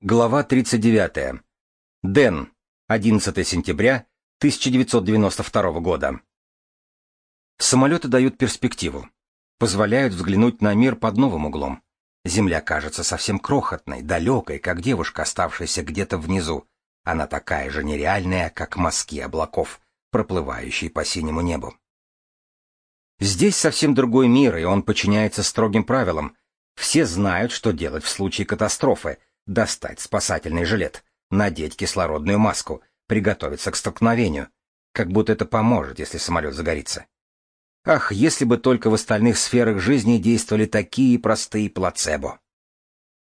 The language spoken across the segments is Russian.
Глава 39. Дэн. 11 сентября 1992 года. Самолеты дают перспективу. Позволяют взглянуть на мир под новым углом. Земля кажется совсем крохотной, далекой, как девушка, оставшаяся где-то внизу. Она такая же нереальная, как мазки облаков, проплывающие по синему небу. Здесь совсем другой мир, и он подчиняется строгим правилам. Все знают, что делать в случае катастрофы — достать спасательный жилет, надеть кислородную маску, приготовиться к столкновению, как будто это поможет, если самолет загорится. Ах, если бы только в остальных сферах жизни действовали такие простые плацебо.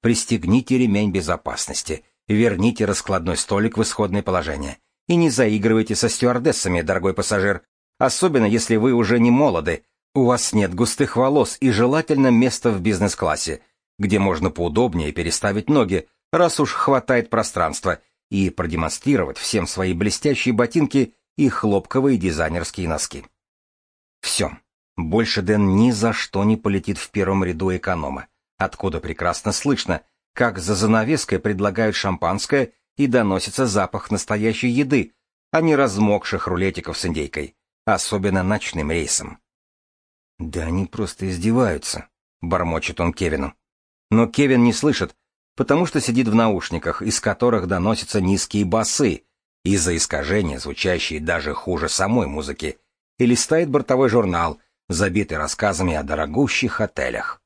Пристегните ремень безопасности, верните раскладной столик в исходное положение и не заигрывайте со стюардессами, дорогой пассажир, особенно если вы уже не молоды, у вас нет густых волос и желательно место в бизнес-классе — где можно поудобнее переставить ноги, раз уж хватает пространства, и продемонстрировать всем свои блестящие ботинки и хлопковые дизайнерские носки. Все. Больше Дэн ни за что не полетит в первом ряду эконома, откуда прекрасно слышно, как за занавеской предлагают шампанское и доносится запах настоящей еды, а не размокших рулетиков с индейкой, особенно ночным рейсом. «Да они просто издеваются», — бормочет он Кевину. Но Кевин не слышит, потому что сидит в наушниках, из которых доносятся низкие басы, из-за искажения, звучащие даже хуже самой музыки, и листает бортовой журнал, забитый рассказами о дорогущих отелях.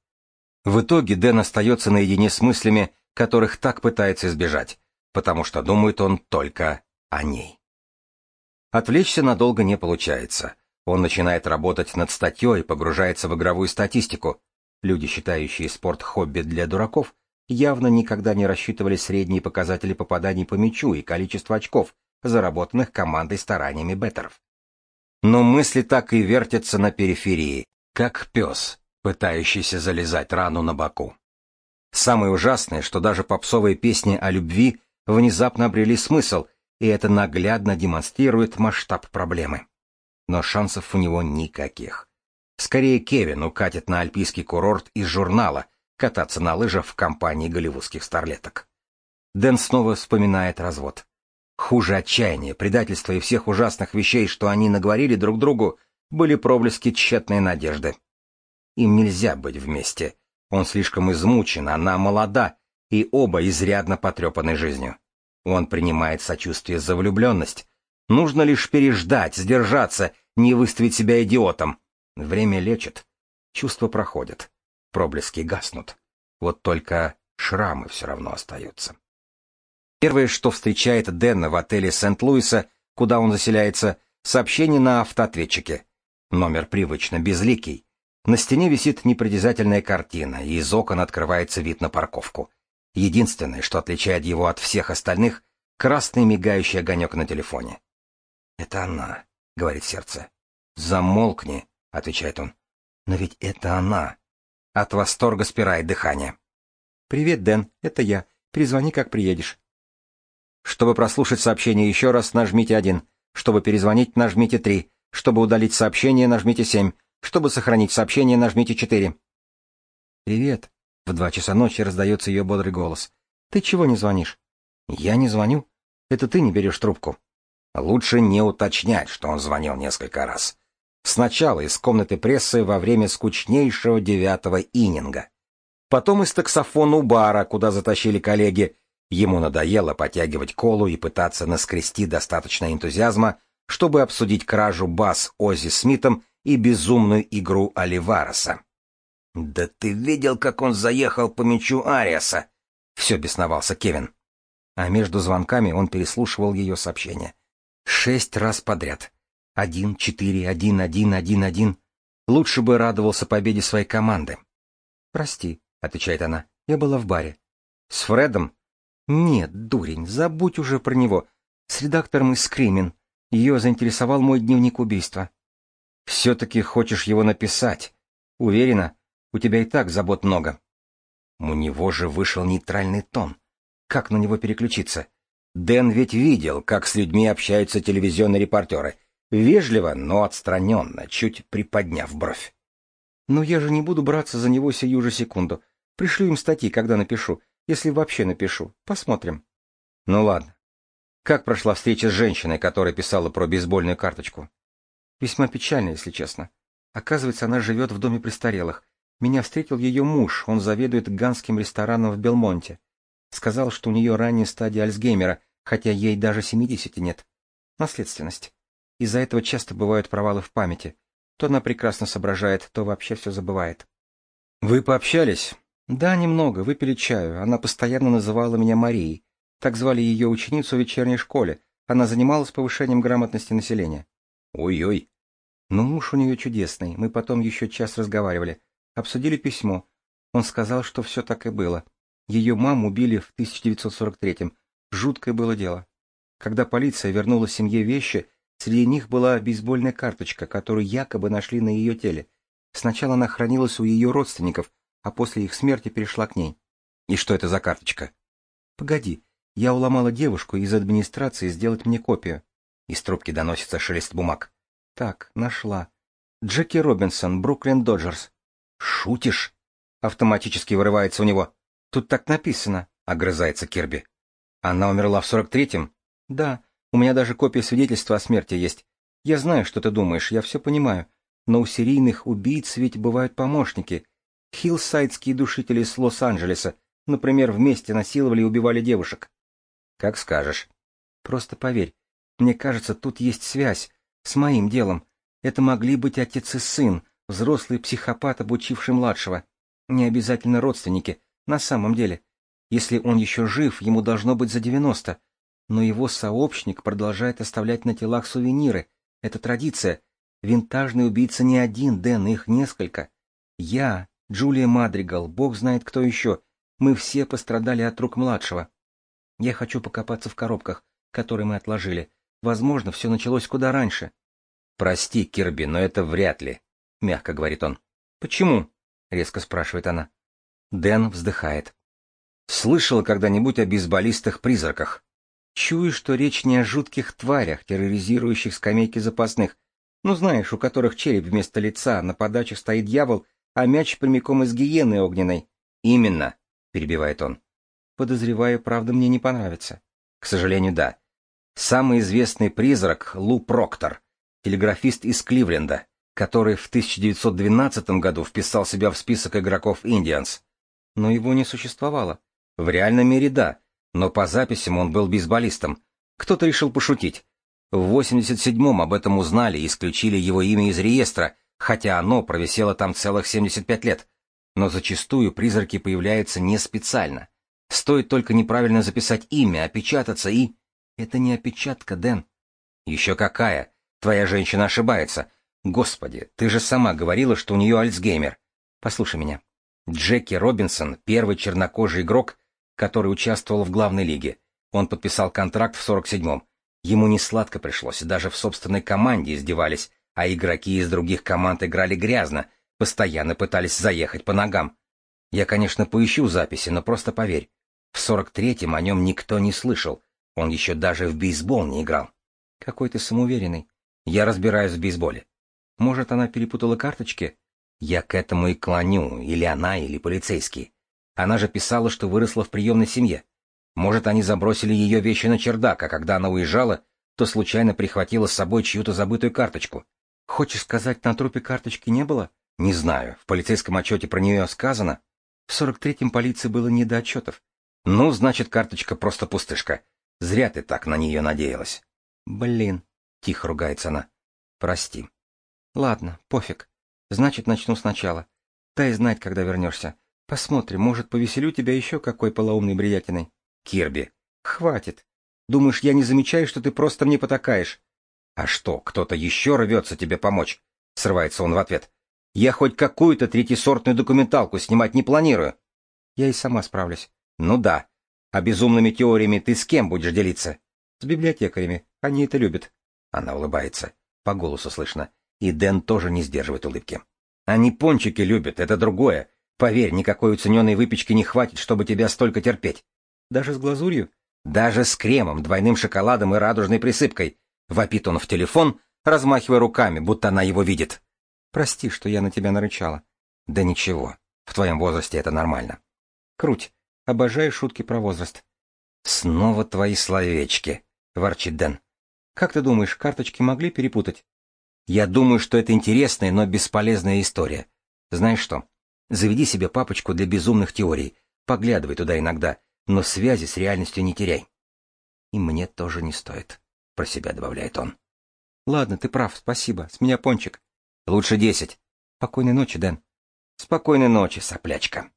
В итоге Дэн остается наедине с мыслями, которых так пытается избежать, потому что думает он только о ней. Отвлечься надолго не получается. Он начинает работать над статьей, погружается в игровую статистику, Люди, считающие спорт хобби для дураков, явно никогда не рассчитывали средние показатели попаданий по мячу и количество очков, заработанных командой стараниями беттеров. Но мысли так и вертятся на периферии, как пес, пытающийся залезать рану на боку. Самое ужасное, что даже попсовые песни о любви внезапно обрели смысл, и это наглядно демонстрирует масштаб проблемы. Но шансов у него никаких. Скорее Кевин укатит на альпийский курорт из журнала кататься на лыжах в компании голливудских старлеток. Дэн снова вспоминает развод. Хуже отчаяния, предательства и всех ужасных вещей, что они наговорили друг другу, были проблески тщетной надежды. Им нельзя быть вместе. Он слишком измучен, она молода, и оба изрядно потрепаны жизнью. Он принимает сочувствие за влюбленность. Нужно лишь переждать, сдержаться, не выставить себя идиотом, Время лечит, чувства проходят, проблески гаснут. Вот только шрамы все равно остаются. Первое, что встречает Дэна в отеле Сент-Луиса, куда он заселяется, сообщение на автоответчике. Номер привычно безликий. На стене висит непритязательная картина, и из окон открывается вид на парковку. Единственное, что отличает его от всех остальных, красный мигающий огонек на телефоне. «Это она», — говорит сердце. «Замолкни», — отвечает он. «Но ведь это она!» От восторга спирает дыхание. «Привет, Дэн, это я. Перезвони, как приедешь». Чтобы прослушать сообщение еще раз, нажмите один. Чтобы перезвонить, нажмите три. Чтобы удалить сообщение, нажмите семь. Чтобы сохранить сообщение, нажмите четыре. «Привет!» — в два часа ночи раздается ее бодрый голос. «Ты чего не звонишь?» «Я не звоню. Это ты не берешь трубку». Лучше не уточнять, что он звонил несколько раз. Сначала из комнаты прессы во время скучнейшего девятого ининга. Потом из таксофона у бара, куда затащили коллеги. Ему надоело потягивать колу и пытаться наскрести достаточно энтузиазма, чтобы обсудить кражу бас Оззи Смитом и безумную игру Оливареса. «Да ты видел, как он заехал по мячу Ариаса?» — все бесновался Кевин. А между звонками он переслушивал ее сообщение. Шесть раз подряд. Один, четыре, один, один, один, один. Лучше бы радовался победе своей команды. «Прости», — отвечает она, — «я была в баре». «С Фредом?» «Нет, дурень, забудь уже про него. С редактором из Скримин. Ее заинтересовал мой дневник убийства». «Все-таки хочешь его написать? Уверена, у тебя и так забот много». У него же вышел нейтральный тон. Как на него переключиться? Дэн ведь видел, как с людьми общаются телевизионные репортеры — Вежливо, но отстраненно, чуть приподняв бровь. «Но я же не буду браться за него сию же секунду. Пришлю им статьи, когда напишу. Если вообще напишу. Посмотрим. Ну ладно. Как прошла встреча с женщиной, которая писала про бейсбольную карточку? Весьма печально, если честно. Оказывается, она живет в доме престарелых. Меня встретил ее муж, он заведует ганским рестораном в Белмонте. Сказал, что у нее ранняя стадия Альцгеймера, хотя ей даже семидесяти нет. Наследственность. Из-за этого часто бывают провалы в памяти. То она прекрасно соображает, то вообще все забывает. Вы пообщались? Да, немного, выпили чаю. Она постоянно называла меня Марией. Так звали ее ученицу в вечерней школе. Она занималась повышением грамотности населения. Ой-ой. Ну, муж у нее чудесный. Мы потом еще час разговаривали. Обсудили письмо. Он сказал, что все так и было. Ее маму убили в 1943-м. Жуткое было дело. Когда полиция вернула семье вещи, среди них была бейсбольная карточка, которую якобы нашли на ее теле. Сначала она хранилась у ее родственников, а после их смерти перешла к ней. И что это за карточка? Погоди, я уломала девушку из администрации сделать мне копию. Из трубки доносится шелест бумаг. Так, нашла. Джеки Робинсон, Бруклин Доджерс. «Шутишь?» — автоматически вырывается у него. «Тут так написано», — огрызается Кирби. «Она умерла в сорок третьем?» «Да, у меня даже копия свидетельства о смерти есть. Я знаю, что ты думаешь, я все понимаю. Но у серийных убийц ведь бывают помощники. Хиллсайдские душители с Лос-Анджелеса, например, вместе насиловали и убивали девушек». «Как скажешь». «Просто поверь, мне кажется, тут есть связь с моим делом. Это могли быть отец и сын, Взрослый психопат, обучивший младшего. Не обязательно родственники, на самом деле. Если он еще жив, ему должно быть за девяносто. Но его сообщник продолжает оставлять на телах сувениры. Это традиция. Винтажный убийца не один, Дэн, их несколько. Я, Джулия Мадригал, бог знает кто еще. Мы все пострадали от рук младшего. Я хочу покопаться в коробках, которые мы отложили. Возможно, все началось куда раньше. Прости, Кирби, но это вряд ли. — мягко говорит он. «Почему?» — резко спрашивает она. Дэн вздыхает. «Слышал когда-нибудь о бейсболистах-призраках?» «Чую, что речь не о жутких тварях, терроризирующих скамейки запасных. Ну, знаешь, у которых череп вместо лица, на подаче стоит дьявол, а мяч прямиком из гиены огненной». «Именно», — перебивает он. «Подозреваю, правда, мне не понравится». «К сожалению, да. Самый известный призрак — Лу Проктор, телеграфист из Кливленда который в 1912 году вписал себя в список игроков Индианс. Но его не существовало. В реальном мире да, но по записям он был бейсболистом. Кто-то решил пошутить. В 87-м об этом узнали и исключили его имя из реестра, хотя оно провисело там целых 75 лет. Но зачастую призраки появляются не специально. Стоит только неправильно записать имя, опечататься и... Это не опечатка, Дэн. Еще какая? Твоя женщина ошибается. Господи, ты же сама говорила, что у нее Альцгеймер. Послушай меня. Джеки Робинсон — первый чернокожий игрок, который участвовал в главной лиге. Он подписал контракт в 47-м. Ему не сладко пришлось, даже в собственной команде издевались, а игроки из других команд играли грязно, постоянно пытались заехать по ногам. Я, конечно, поищу записи, но просто поверь. В 43-м о нем никто не слышал. Он еще даже в бейсбол не играл. Какой ты самоуверенный. Я разбираюсь в бейсболе. Может, она перепутала карточки? Я к этому и клоню, или она, или полицейский. Она же писала, что выросла в приемной семье. Может, они забросили ее вещи на чердак, а когда она уезжала, то случайно прихватила с собой чью-то забытую карточку. Хочешь сказать, на трупе карточки не было? Не знаю. В полицейском отчете про нее сказано. В 43-м полиции было не до отчетов. Ну, значит, карточка просто пустышка. Зря ты так на нее надеялась. Блин, тихо ругается она. Прости. Ладно, пофиг. Значит, начну сначала. Дай знать, когда вернешься. Посмотрим, может, повеселю тебя еще какой полоумной бредятиной. Кирби. Хватит. Думаешь, я не замечаю, что ты просто мне потакаешь? А что, кто-то еще рвется тебе помочь? Срывается он в ответ. Я хоть какую-то третьесортную документалку снимать не планирую. Я и сама справлюсь. Ну да. А безумными теориями ты с кем будешь делиться? С библиотекарями. Они это любят. Она улыбается. По голосу слышно. И Дэн тоже не сдерживает улыбки. Они пончики любят, это другое. Поверь, никакой уцененной выпечки не хватит, чтобы тебя столько терпеть. Даже с глазурью? Даже с кремом, двойным шоколадом и радужной присыпкой. Вопит он в телефон, размахивая руками, будто она его видит. Прости, что я на тебя нарычала. Да ничего, в твоем возрасте это нормально. Круть. Обожаю шутки про возраст. Снова твои словечки, ворчит Дэн. Как ты думаешь, карточки могли перепутать? Я думаю, что это интересная, но бесполезная история. Знаешь что? Заведи себе папочку для безумных теорий. Поглядывай туда иногда, но связи с реальностью не теряй. И мне тоже не стоит, про себя добавляет он. Ладно, ты прав, спасибо. С меня пончик. Лучше десять. Спокойной ночи, Дэн. Спокойной ночи, соплячка.